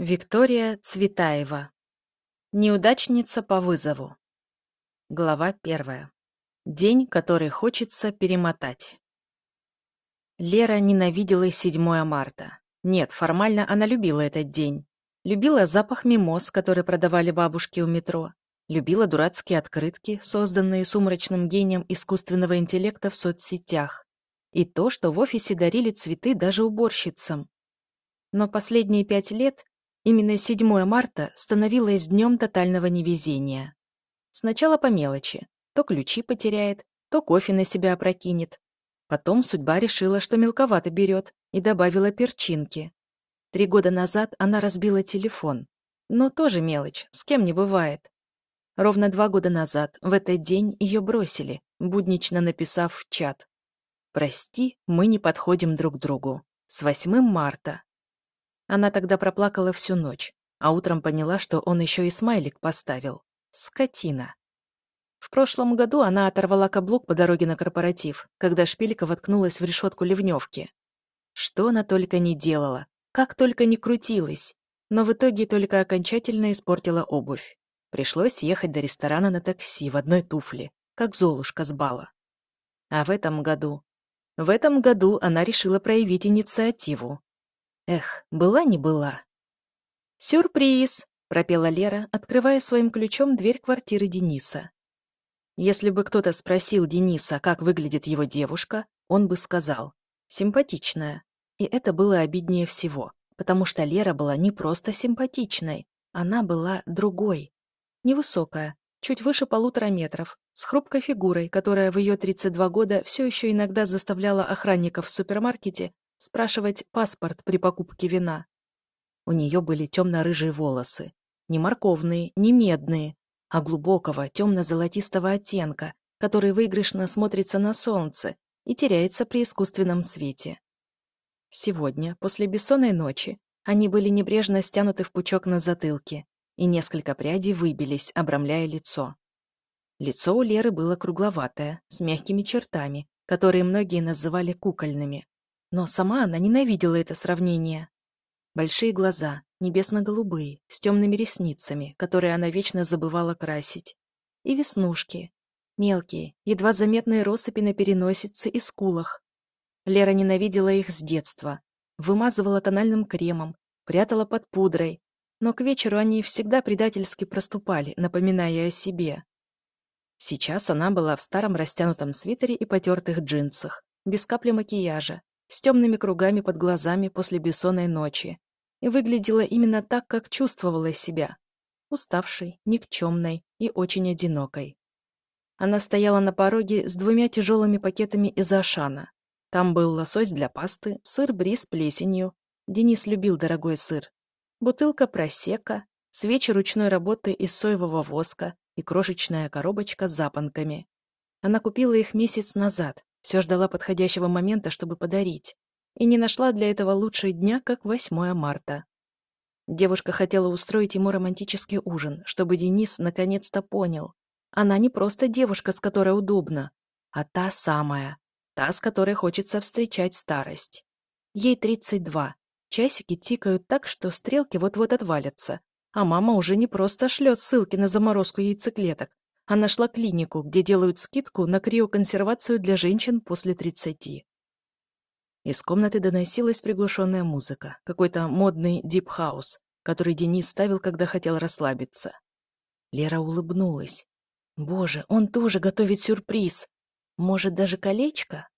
Виктория Цветаева. Неудачница по вызову. Глава первая. День, который хочется перемотать. Лера ненавидела 7 марта. Нет, формально она любила этот день. Любила запах мимоз, который продавали бабушки у метро. Любила дурацкие открытки, созданные сумрачным гением искусственного интеллекта в соцсетях. И то, что в офисе дарили цветы даже уборщицам. Но последние пять лет именно 7 марта становилось днем тотального невезения. Сначала по мелочи. То ключи потеряет, то кофе на себя опрокинет. Потом судьба решила, что мелковато берет, и добавила перчинки. Три года назад она разбила телефон. Но тоже мелочь, с кем не бывает. Ровно два года назад, в этот день, ее бросили, буднично написав в чат. «Прости, мы не подходим друг другу. С 8 марта». Она тогда проплакала всю ночь, а утром поняла, что он еще и смайлик поставил. Скотина. В прошлом году она оторвала каблук по дороге на корпоратив, когда шпилька воткнулась в решетку ливневки. Что она только не делала, как только не крутилась, но в итоге только окончательно испортила обувь. Пришлось ехать до ресторана на такси в одной туфле, как Золушка с бала. А в этом году... В этом году она решила проявить инициативу. Эх, была не была. «Сюрприз!» — пропела Лера, открывая своим ключом дверь квартиры Дениса. Если бы кто-то спросил Дениса, как выглядит его девушка, он бы сказал «симпатичная». И это было обиднее всего, потому что Лера была не просто симпатичной, она была другой. Невысокая, чуть выше полутора метров, с хрупкой фигурой, которая в ее 32 года все еще иногда заставляла охранников в супермаркете спрашивать паспорт при покупке вина. У нее были темно-рыжие волосы. Не морковные, не медные, а глубокого темно-золотистого оттенка, который выигрышно смотрится на солнце и теряется при искусственном свете. Сегодня, после бессонной ночи, они были небрежно стянуты в пучок на затылке, и несколько прядей выбились, обрамляя лицо. Лицо у Леры было кругловатое, с мягкими чертами, которые многие называли кукольными. Но сама она ненавидела это сравнение. Большие глаза, небесно-голубые, с темными ресницами, которые она вечно забывала красить. И веснушки. Мелкие, едва заметные россыпи на переносице и скулах. Лера ненавидела их с детства. Вымазывала тональным кремом, прятала под пудрой, но к вечеру они всегда предательски проступали, напоминая о себе. Сейчас она была в старом растянутом свитере и потертых джинсах, без капли макияжа, с темными кругами под глазами после бессонной ночи, и выглядела именно так, как чувствовала себя. Уставшей, никчемной и очень одинокой. Она стояла на пороге с двумя тяжелыми пакетами из Ашана. Там был лосось для пасты, сыр бри с плесенью. Денис любил дорогой сыр бутылка просека, свечи ручной работы из соевого воска и крошечная коробочка с запонками. Она купила их месяц назад, все ждала подходящего момента, чтобы подарить, и не нашла для этого лучшего дня, как 8 марта. Девушка хотела устроить ему романтический ужин, чтобы Денис наконец-то понял. Она не просто девушка, с которой удобно, а та самая, та, с которой хочется встречать старость. Ей 32, Часики тикают так, что стрелки вот-вот отвалятся. А мама уже не просто шлет ссылки на заморозку яйцеклеток, а нашла клинику, где делают скидку на криоконсервацию для женщин после 30. Из комнаты доносилась приглушенная музыка, какой-то модный дип-хаус, который Денис ставил, когда хотел расслабиться. Лера улыбнулась. «Боже, он тоже готовит сюрприз! Может, даже колечко?»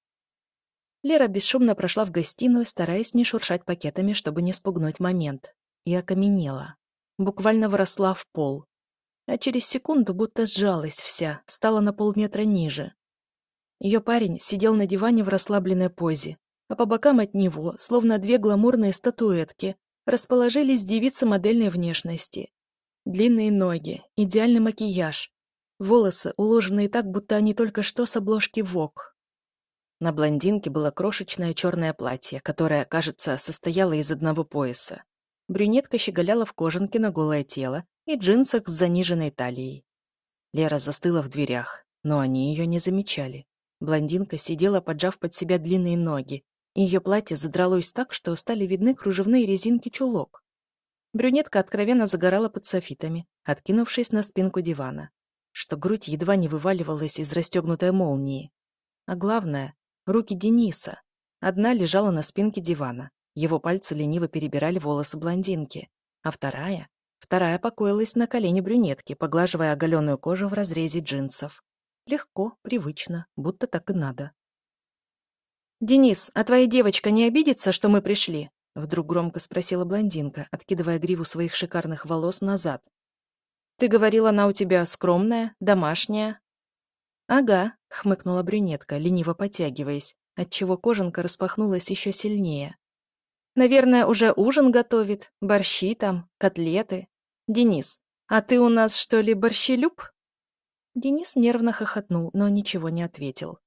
Лера бесшумно прошла в гостиную, стараясь не шуршать пакетами, чтобы не спугнуть момент. И окаменела. Буквально выросла в пол. А через секунду будто сжалась вся, стала на полметра ниже. Ее парень сидел на диване в расслабленной позе, а по бокам от него, словно две гламурные статуэтки, расположились девицы модельной внешности. Длинные ноги, идеальный макияж, волосы, уложенные так, будто они только что с обложки ВОК. На блондинке было крошечное черное платье, которое, кажется, состояло из одного пояса. Брюнетка щеголяла в кожанке на голое тело и джинсах с заниженной талией. Лера застыла в дверях, но они ее не замечали. Блондинка сидела, поджав под себя длинные ноги, ее платье задралось так, что стали видны кружевные резинки чулок. Брюнетка откровенно загорала под софитами, откинувшись на спинку дивана, что грудь едва не вываливалась из расстегнутой молнии. А главное — руки Дениса. Одна лежала на спинке дивана, его пальцы лениво перебирали волосы блондинки, а вторая... Вторая покоилась на колене брюнетки, поглаживая оголенную кожу в разрезе джинсов. Легко, привычно, будто так и надо. «Денис, а твоя девочка не обидится, что мы пришли?» Вдруг громко спросила блондинка, откидывая гриву своих шикарных волос назад. «Ты говорил, она у тебя скромная, домашняя?» «Ага», — хмыкнула брюнетка, лениво потягиваясь, отчего кожанка распахнулась еще сильнее. «Наверное, уже ужин готовит, борщи там, котлеты. Денис, а ты у нас, что ли, борщелюб?» Денис нервно хохотнул, но ничего не ответил.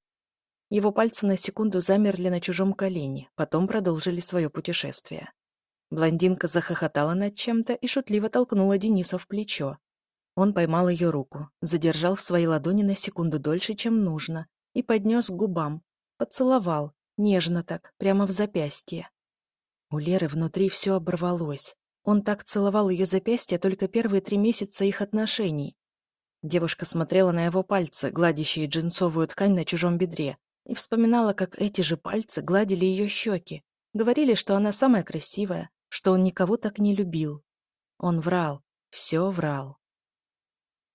Его пальцы на секунду замерли на чужом колене, потом продолжили свое путешествие. Блондинка захохотала над чем-то и шутливо толкнула Дениса в плечо. Он поймал ее руку, задержал в своей ладони на секунду дольше, чем нужно, и поднес к губам. Поцеловал, нежно так, прямо в запястье. У Леры внутри все оборвалось. Он так целовал ее запястье только первые три месяца их отношений. Девушка смотрела на его пальцы, гладящие джинсовую ткань на чужом бедре, и вспоминала, как эти же пальцы гладили ее щеки, говорили, что она самая красивая, что он никого так не любил. Он врал, все врал.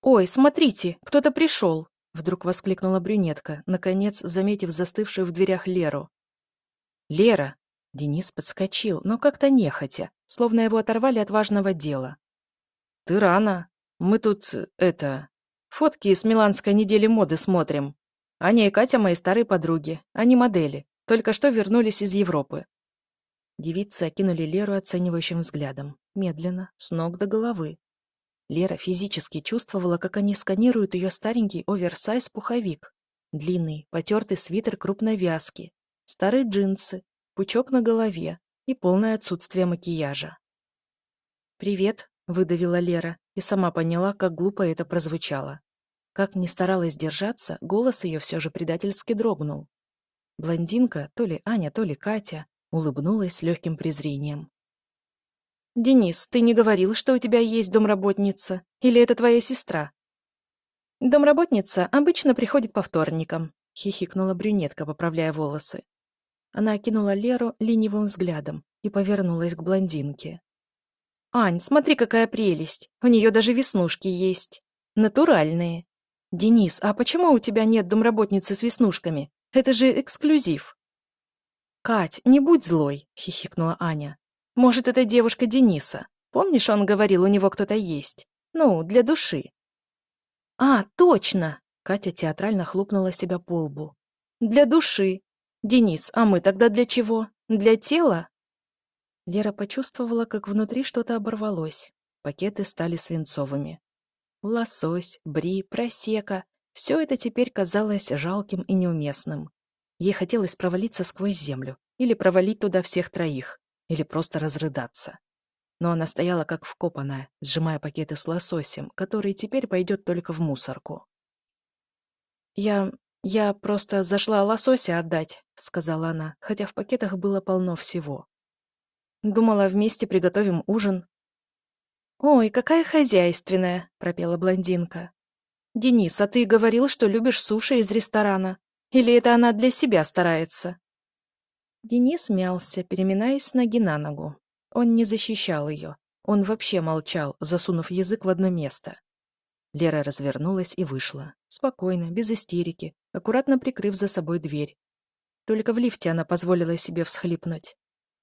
«Ой, смотрите, кто-то пришел!» — вдруг воскликнула брюнетка, наконец заметив застывшую в дверях Леру. «Лера!» — Денис подскочил, но как-то нехотя, словно его оторвали от важного дела. «Ты рано. Мы тут, это, фотки с Миланской недели моды смотрим. Аня и Катя мои старые подруги, они модели, только что вернулись из Европы. Девицы окинули Леру оценивающим взглядом, медленно, с ног до головы. Лера физически чувствовала, как они сканируют ее старенький оверсайз-пуховик. Длинный, потертый свитер крупной вязки, старые джинсы, пучок на голове и полное отсутствие макияжа. «Привет», — выдавила Лера и сама поняла, как глупо это прозвучало. Как ни старалась держаться, голос ее все же предательски дрогнул. Блондинка, то ли Аня, то ли Катя, улыбнулась с легким презрением. «Денис, ты не говорил, что у тебя есть домработница? Или это твоя сестра?» «Домработница обычно приходит по вторникам», — хихикнула брюнетка, поправляя волосы. Она окинула Леру ленивым взглядом и повернулась к блондинке. «Ань, смотри, какая прелесть! У нее даже веснушки есть. Натуральные. «Денис, а почему у тебя нет домработницы с веснушками? Это же эксклюзив!» «Кать, не будь злой!» — хихикнула Аня. «Может, это девушка Дениса? Помнишь, он говорил, у него кто-то есть? Ну, для души». «А, точно!» — Катя театрально хлопнула себя по лбу. «Для души. Денис, а мы тогда для чего? Для тела?» Лера почувствовала, как внутри что-то оборвалось. Пакеты стали свинцовыми. Лосось, бри, просека — все это теперь казалось жалким и неуместным. Ей хотелось провалиться сквозь землю, или провалить туда всех троих, или просто разрыдаться. Но она стояла как вкопанная, сжимая пакеты с лососем, который теперь пойдет только в мусорку. «Я... я просто зашла лосося отдать», — сказала она, хотя в пакетах было полно всего. «Думала, вместе приготовим ужин, «Ой, какая хозяйственная!» — пропела блондинка. «Денис, а ты говорил, что любишь суши из ресторана. Или это она для себя старается?» Денис мялся, переминаясь с ноги на ногу. Он не защищал ее. Он вообще молчал, засунув язык в одно место. Лера развернулась и вышла. Спокойно, без истерики, аккуратно прикрыв за собой дверь. Только в лифте она позволила себе всхлипнуть.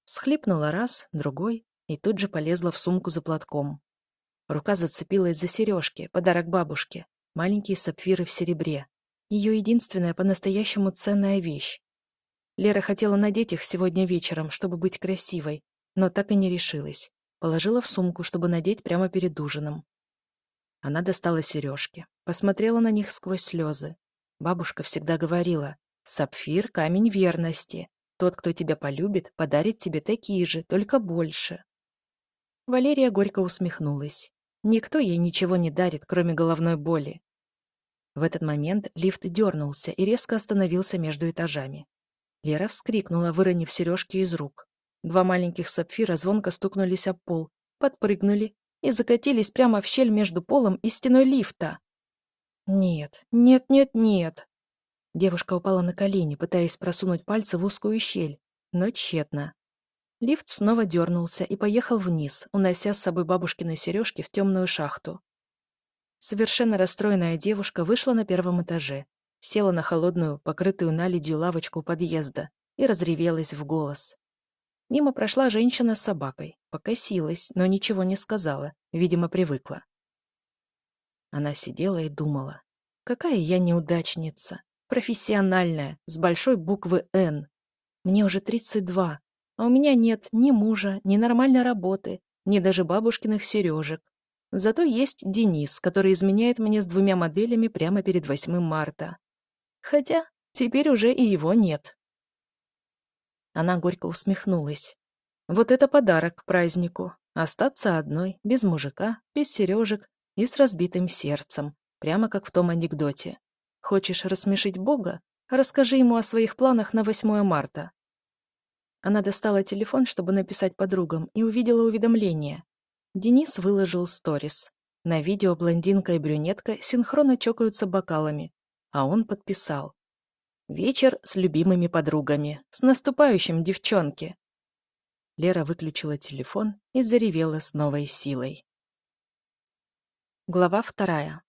Всхлипнула раз, другой, и тут же полезла в сумку за платком. Рука зацепилась за сережки, подарок бабушке, маленькие сапфиры в серебре. Ее единственная по-настоящему ценная вещь. Лера хотела надеть их сегодня вечером, чтобы быть красивой, но так и не решилась. Положила в сумку, чтобы надеть прямо перед ужином. Она достала сережки, посмотрела на них сквозь слезы. Бабушка всегда говорила, «Сапфир — камень верности. Тот, кто тебя полюбит, подарит тебе такие же, только больше». Валерия горько усмехнулась. Никто ей ничего не дарит, кроме головной боли. В этот момент лифт дернулся и резко остановился между этажами. Лера вскрикнула, выронив сережки из рук. Два маленьких сапфира звонко стукнулись об пол, подпрыгнули и закатились прямо в щель между полом и стеной лифта. Нет, нет, нет, нет. Девушка упала на колени, пытаясь просунуть пальцы в узкую щель, но тщетно. Лифт снова дернулся и поехал вниз, унося с собой бабушкины сережки в темную шахту. Совершенно расстроенная девушка вышла на первом этаже, села на холодную, покрытую наледью лавочку подъезда и разревелась в голос. Мимо прошла женщина с собакой, покосилась, но ничего не сказала, видимо, привыкла. Она сидела и думала. Какая я неудачница, профессиональная, с большой буквы «Н». Мне уже 32, а у меня нет ни мужа, ни нормальной работы, ни даже бабушкиных сережек. Зато есть Денис, который изменяет мне с двумя моделями прямо перед 8 марта. Хотя теперь уже и его нет. Она горько усмехнулась. Вот это подарок к празднику. Остаться одной, без мужика, без сережек и с разбитым сердцем, прямо как в том анекдоте. Хочешь рассмешить Бога? Расскажи ему о своих планах на 8 марта. Она достала телефон, чтобы написать подругам, и увидела уведомление. Денис выложил сторис. На видео блондинка и брюнетка синхронно чокаются бокалами, а он подписал. «Вечер с любимыми подругами. С наступающим, девчонки!» Лера выключила телефон и заревела с новой силой. Глава вторая.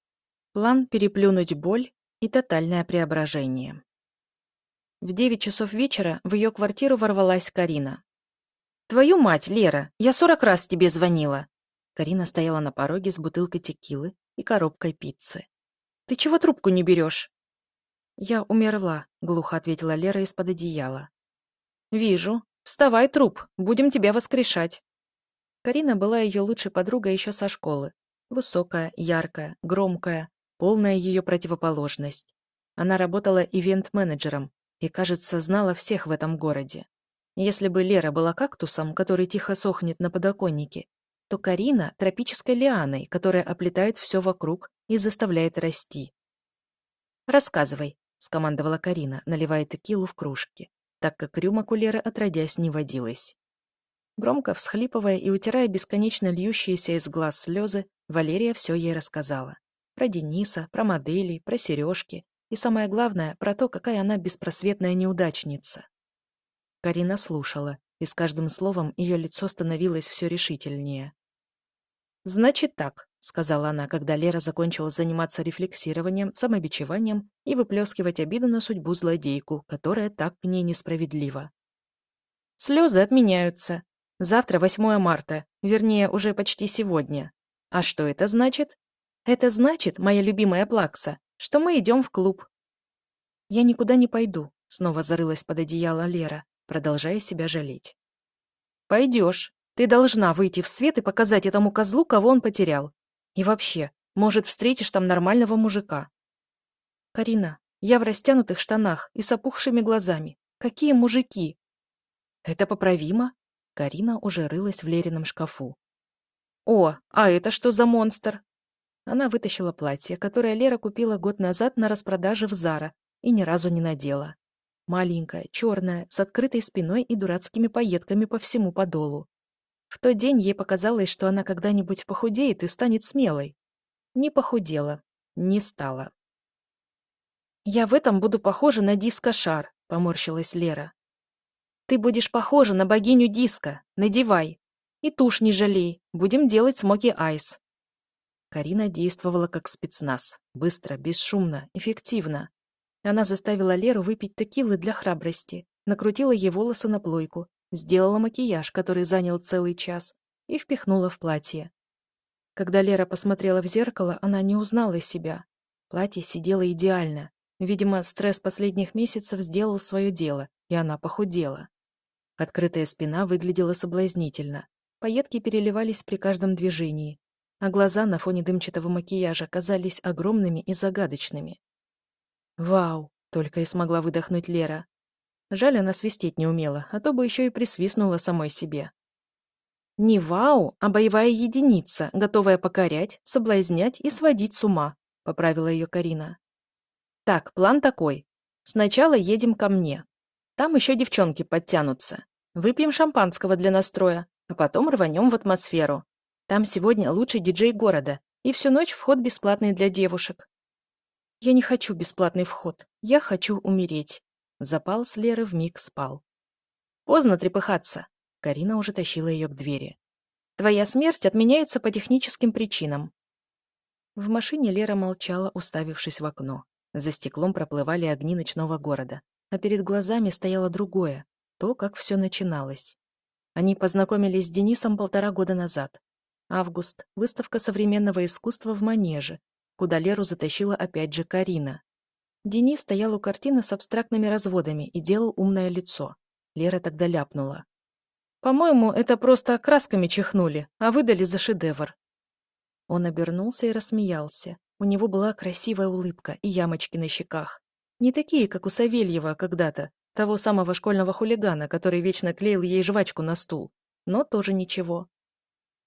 План переплюнуть боль и тотальное преображение. В девять часов вечера в ее квартиру ворвалась Карина. «Твою мать, Лера, я сорок раз тебе звонила!» Карина стояла на пороге с бутылкой текилы и коробкой пиццы. «Ты чего трубку не берешь?» «Я умерла», — глухо ответила Лера из-под одеяла. «Вижу. Вставай, труп, будем тебя воскрешать». Карина была ее лучшей подругой еще со школы. Высокая, яркая, громкая, полная ее противоположность. Она работала ивент-менеджером, и, кажется, знала всех в этом городе. Если бы Лера была кактусом, который тихо сохнет на подоконнике, то Карина — тропической лианой, которая оплетает все вокруг и заставляет расти. «Рассказывай», — скомандовала Карина, наливая текилу в кружки, так как рюмок у Леры отродясь не водилось. Громко всхлипывая и утирая бесконечно льющиеся из глаз слезы, Валерия все ей рассказала. Про Дениса, про моделей, про сережки, и самое главное, про то, какая она беспросветная неудачница. Карина слушала, и с каждым словом ее лицо становилось все решительнее. «Значит так», — сказала она, когда Лера закончила заниматься рефлексированием, самобичеванием и выплескивать обиду на судьбу злодейку, которая так к ней несправедлива. «Слезы отменяются. Завтра 8 марта, вернее, уже почти сегодня. А что это значит? Это значит, моя любимая Плакса, что мы идем в клуб. Я никуда не пойду, снова зарылась под одеяло Лера, продолжая себя жалеть. Пойдешь. Ты должна выйти в свет и показать этому козлу, кого он потерял. И вообще, может, встретишь там нормального мужика. Карина, я в растянутых штанах и с опухшими глазами. Какие мужики? Это поправимо? Карина уже рылась в Лерином шкафу. О, а это что за монстр? Она вытащила платье, которое Лера купила год назад на распродаже в Зара и ни разу не надела. Маленькое, черное, с открытой спиной и дурацкими пайетками по всему подолу. В тот день ей показалось, что она когда-нибудь похудеет и станет смелой. Не похудела, не стала. «Я в этом буду похожа на диско-шар», — поморщилась Лера. «Ты будешь похожа на богиню диска. Надевай. И тушь не жалей. Будем делать смоки-айс». Карина действовала как спецназ. Быстро, бесшумно, эффективно. Она заставила Леру выпить текилы для храбрости, накрутила ей волосы на плойку, сделала макияж, который занял целый час, и впихнула в платье. Когда Лера посмотрела в зеркало, она не узнала себя. Платье сидело идеально. Видимо, стресс последних месяцев сделал свое дело, и она похудела. Открытая спина выглядела соблазнительно. Пайетки переливались при каждом движении, а глаза на фоне дымчатого макияжа казались огромными и загадочными. «Вау!» — только и смогла выдохнуть Лера. Жаль, она свистеть не умела, а то бы еще и присвистнула самой себе. «Не вау, а боевая единица, готовая покорять, соблазнять и сводить с ума», — поправила ее Карина. «Так, план такой. Сначала едем ко мне. Там еще девчонки подтянутся. Выпьем шампанского для настроя, а потом рванем в атмосферу. Там сегодня лучший диджей города, и всю ночь вход бесплатный для девушек. Я не хочу бесплатный вход, я хочу умереть. Запал с Леры вмиг спал. Поздно трепыхаться. Карина уже тащила ее к двери. Твоя смерть отменяется по техническим причинам. В машине Лера молчала, уставившись в окно. За стеклом проплывали огни ночного города, а перед глазами стояло другое, то, как все начиналось. Они познакомились с Денисом полтора года назад. Август, выставка современного искусства в Манеже, куда Леру затащила опять же Карина. Денис стоял у картины с абстрактными разводами и делал умное лицо. Лера тогда ляпнула. «По-моему, это просто красками чихнули, а выдали за шедевр». Он обернулся и рассмеялся. У него была красивая улыбка и ямочки на щеках. Не такие, как у Савельева когда-то, того самого школьного хулигана, который вечно клеил ей жвачку на стул. Но тоже ничего.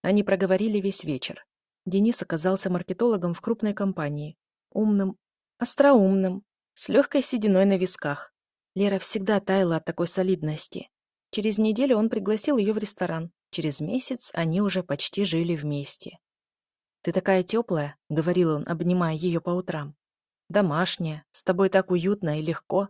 Они проговорили весь вечер. Денис оказался маркетологом в крупной компании. Умным, остроумным, с легкой сединой на висках. Лера всегда таяла от такой солидности. Через неделю он пригласил ее в ресторан. Через месяц они уже почти жили вместе. «Ты такая теплая», — говорил он, обнимая ее по утрам. «Домашняя, с тобой так уютно и легко».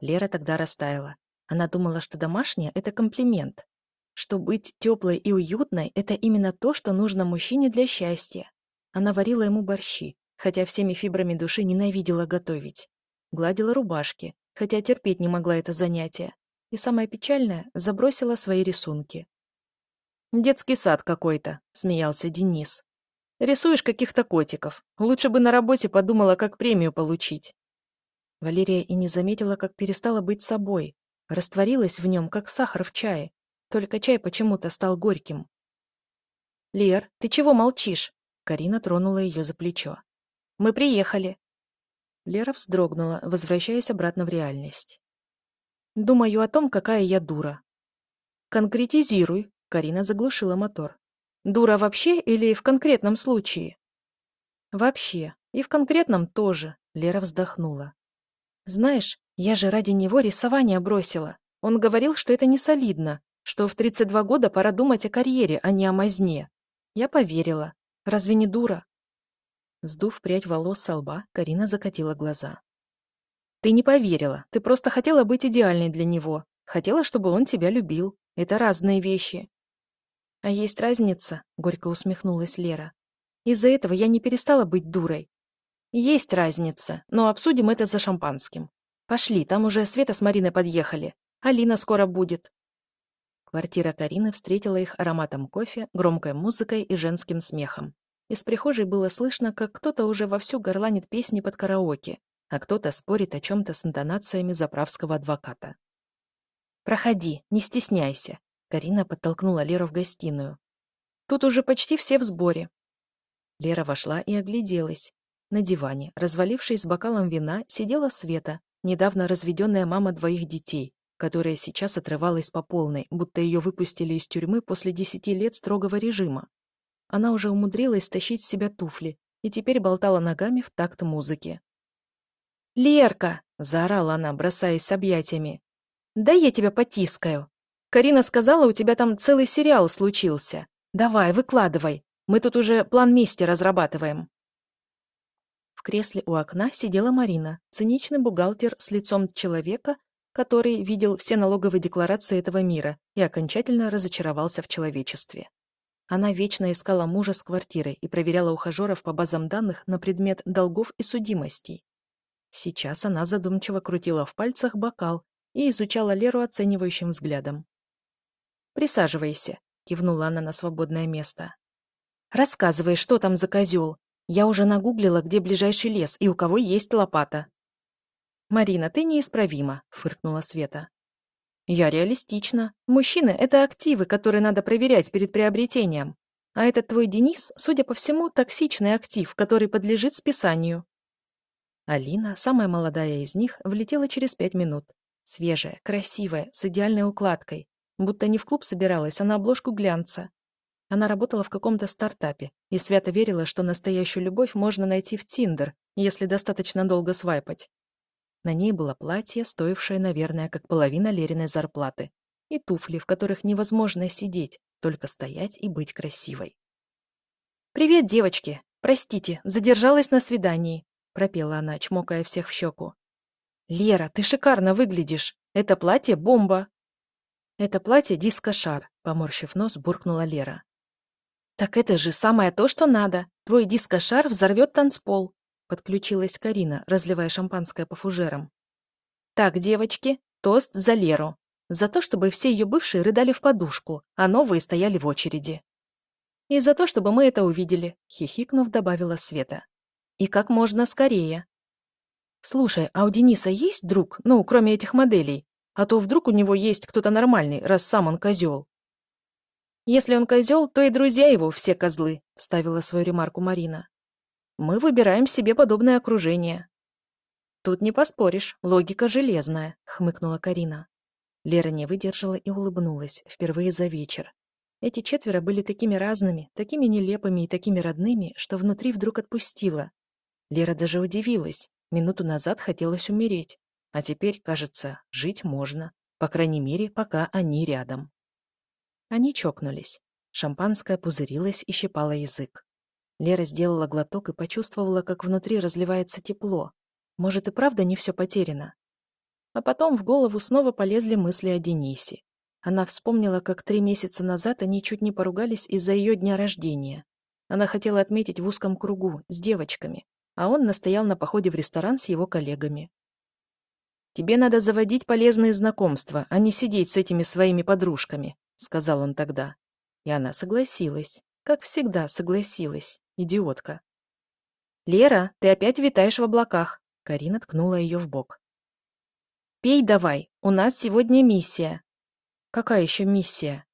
Лера тогда растаяла. Она думала, что домашняя — это комплимент. Что быть теплой и уютной — это именно то, что нужно мужчине для счастья. Она варила ему борщи, хотя всеми фибрами души ненавидела готовить. Гладила рубашки, хотя терпеть не могла это занятие. И самое печальное — забросила свои рисунки. «Детский сад какой-то», — смеялся Денис. «Рисуешь каких-то котиков. Лучше бы на работе подумала, как премию получить». Валерия и не заметила, как перестала быть собой. Растворилась в нем, как сахар в чае. Только чай почему-то стал горьким. «Лер, ты чего молчишь?» Карина тронула ее за плечо. «Мы приехали». Лера вздрогнула, возвращаясь обратно в реальность. «Думаю о том, какая я дура». «Конкретизируй», — Карина заглушила мотор. «Дура вообще или в конкретном случае?» «Вообще. И в конкретном тоже», — Лера вздохнула. «Знаешь, я же ради него рисование бросила. Он говорил, что это не солидно, что в 32 года пора думать о карьере, а не о мазне. Я поверила. Разве не дура? Сдув прядь волос со лба, Карина закатила глаза. Ты не поверила. Ты просто хотела быть идеальной для него. Хотела, чтобы он тебя любил. Это разные вещи. А есть разница, горько усмехнулась Лера. Из-за этого я не перестала быть дурой. Есть разница, но обсудим это за шампанским. Пошли, там уже Света с Мариной подъехали. Алина скоро будет. Квартира Карины встретила их ароматом кофе, громкой музыкой и женским смехом. Из прихожей было слышно, как кто-то уже вовсю горланит песни под караоке, а кто-то спорит о чем-то с интонациями заправского адвоката. «Проходи, не стесняйся», — Карина подтолкнула Леру в гостиную. «Тут уже почти все в сборе». Лера вошла и огляделась. На диване, развалившись с бокалом вина, сидела Света, недавно разведенная мама двоих детей, которая сейчас отрывалась по полной, будто ее выпустили из тюрьмы после десяти лет строгого режима. Она уже умудрилась стащить с себя туфли и теперь болтала ногами в такт музыки. «Лерка!» — заорала она, бросаясь с объятиями. «Да я тебя потискаю! Карина сказала, у тебя там целый сериал случился. Давай, выкладывай. Мы тут уже план мести разрабатываем». В кресле у окна сидела Марина, циничный бухгалтер с лицом человека, который видел все налоговые декларации этого мира и окончательно разочаровался в человечестве. Она вечно искала мужа с квартирой и проверяла ухажеров по базам данных на предмет долгов и судимостей. Сейчас она задумчиво крутила в пальцах бокал и изучала Леру оценивающим взглядом. «Присаживайся», — кивнула она на свободное место. «Рассказывай, что там за козел. Я уже нагуглила, где ближайший лес и у кого есть лопата». «Марина, ты неисправима», — фыркнула Света. «Я реалистична. Мужчины — это активы, которые надо проверять перед приобретением. А этот твой Денис, судя по всему, токсичный актив, который подлежит списанию». Алина, самая молодая из них, влетела через пять минут. Свежая, красивая, с идеальной укладкой. Будто не в клуб собиралась, а на обложку глянца. Она работала в каком-то стартапе и свято верила, что настоящую любовь можно найти в Тиндер, если достаточно долго свайпать. На ней было платье, стоившее, наверное, как половина Лериной зарплаты, и туфли, в которых невозможно сидеть, только стоять и быть красивой. «Привет, девочки! Простите, задержалась на свидании», — пропела она, чмокая всех в щеку. «Лера, ты шикарно выглядишь! Это платье — бомба!» «Это платье — диско-шар», — поморщив нос, буркнула Лера. «Так это же самое то, что надо! Твой диско-шар взорвет танцпол!» — подключилась Карина, разливая шампанское по фужерам. «Так, девочки, тост за Леру. За то, чтобы все ее бывшие рыдали в подушку, а новые стояли в очереди. И за то, чтобы мы это увидели», — хихикнув, добавила Света. «И как можно скорее». «Слушай, а у Дениса есть друг, ну, кроме этих моделей? А то вдруг у него есть кто-то нормальный, раз сам он козел». «Если он козел, то и друзья его все козлы», — вставила свою ремарку Марина. «Мы выбираем себе подобное окружение». «Тут не поспоришь, логика железная», — хмыкнула Карина. Лера не выдержала и улыбнулась, впервые за вечер. Эти четверо были такими разными, такими нелепыми и такими родными, что внутри вдруг отпустила. Лера даже удивилась. Минуту назад хотелось умереть. А теперь, кажется, жить можно. По крайней мере, пока они рядом. Они чокнулись. Шампанское пузырилось и щипало язык. Лера сделала глоток и почувствовала, как внутри разливается тепло. Может, и правда не все потеряно? А потом в голову снова полезли мысли о Денисе. Она вспомнила, как три месяца назад они чуть не поругались из-за ее дня рождения. Она хотела отметить в узком кругу, с девочками, а он настоял на походе в ресторан с его коллегами. «Тебе надо заводить полезные знакомства, а не сидеть с этими своими подружками», — сказал он тогда. И она согласилась. Как всегда, согласилась. Идиотка. «Лера, ты опять витаешь в облаках», — Карина ткнула ее в бок. «Пей давай, у нас сегодня миссия». «Какая еще миссия?»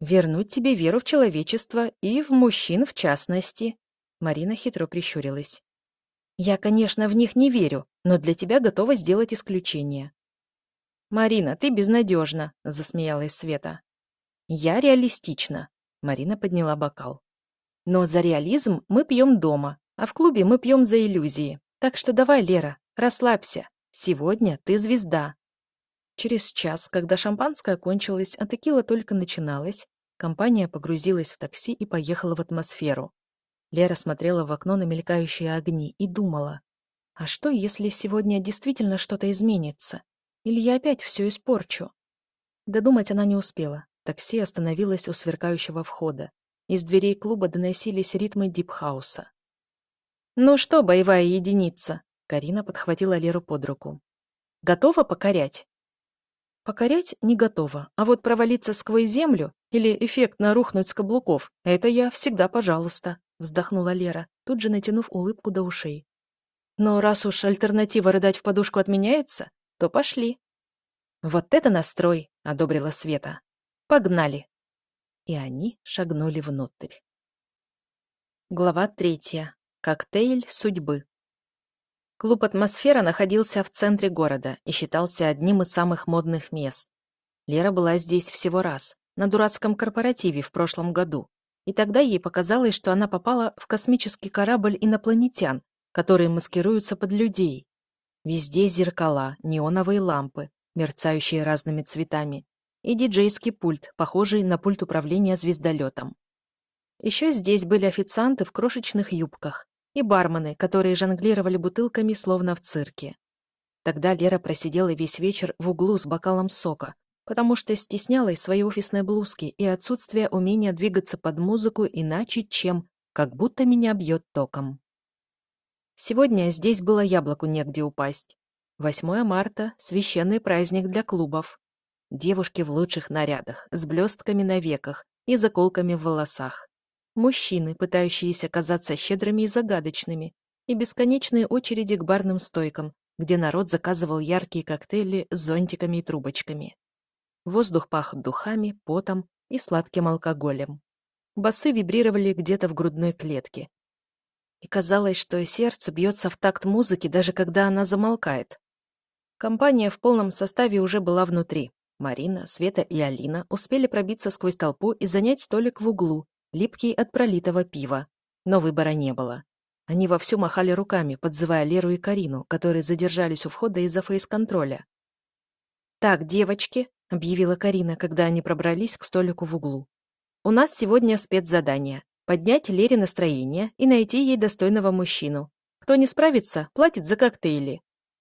«Вернуть тебе веру в человечество и в мужчин в частности», — Марина хитро прищурилась. «Я, конечно, в них не верю, но для тебя готова сделать исключение». «Марина, ты безнадежна», — засмеялась Света. «Я реалистична», — Марина подняла бокал. «Но за реализм мы пьем дома, а в клубе мы пьем за иллюзии. Так что давай, Лера, расслабься. Сегодня ты звезда». Через час, когда шампанское кончилось, а текила только начиналась, компания погрузилась в такси и поехала в атмосферу. Лера смотрела в окно на мелькающие огни и думала, а что, если сегодня действительно что-то изменится? Или я опять все испорчу? Додумать она не успела. Такси остановилось у сверкающего входа. Из дверей клуба доносились ритмы дипхауса. «Ну что, боевая единица?» Карина подхватила Леру под руку. «Готова покорять?» «Покорять не готова, а вот провалиться сквозь землю или эффектно рухнуть с каблуков — это я всегда пожалуйста», вздохнула Лера, тут же натянув улыбку до ушей. Но раз уж альтернатива рыдать в подушку отменяется, то пошли. Вот это настрой, одобрила Света. Погнали. И они шагнули внутрь. Глава третья. Коктейль судьбы. Клуб «Атмосфера» находился в центре города и считался одним из самых модных мест. Лера была здесь всего раз, на дурацком корпоративе в прошлом году, и тогда ей показалось, что она попала в космический корабль инопланетян, которые маскируются под людей. Везде зеркала, неоновые лампы, мерцающие разными цветами, и диджейский пульт, похожий на пульт управления звездолетом. Еще здесь были официанты в крошечных юбках и бармены, которые жонглировали бутылками, словно в цирке. Тогда Лера просидела весь вечер в углу с бокалом сока, потому что стеснялась своей офисной блузки и отсутствие умения двигаться под музыку иначе, чем «как будто меня бьет током». Сегодня здесь было яблоку негде упасть. 8 марта — священный праздник для клубов. Девушки в лучших нарядах, с блестками на веках и заколками в волосах. Мужчины, пытающиеся казаться щедрыми и загадочными, и бесконечные очереди к барным стойкам, где народ заказывал яркие коктейли с зонтиками и трубочками. Воздух пах духами, потом и сладким алкоголем. Басы вибрировали где-то в грудной клетке. И казалось, что сердце бьется в такт музыки, даже когда она замолкает. Компания в полном составе уже была внутри. Марина, Света и Алина успели пробиться сквозь толпу и занять столик в углу, липкий от пролитого пива. Но выбора не было. Они вовсю махали руками, подзывая Леру и Карину, которые задержались у входа из-за фейс-контроля. «Так, девочки», — объявила Карина, когда они пробрались к столику в углу. «У нас сегодня спецзадание. поднять Лере настроение и найти ей достойного мужчину. Кто не справится, платит за коктейли.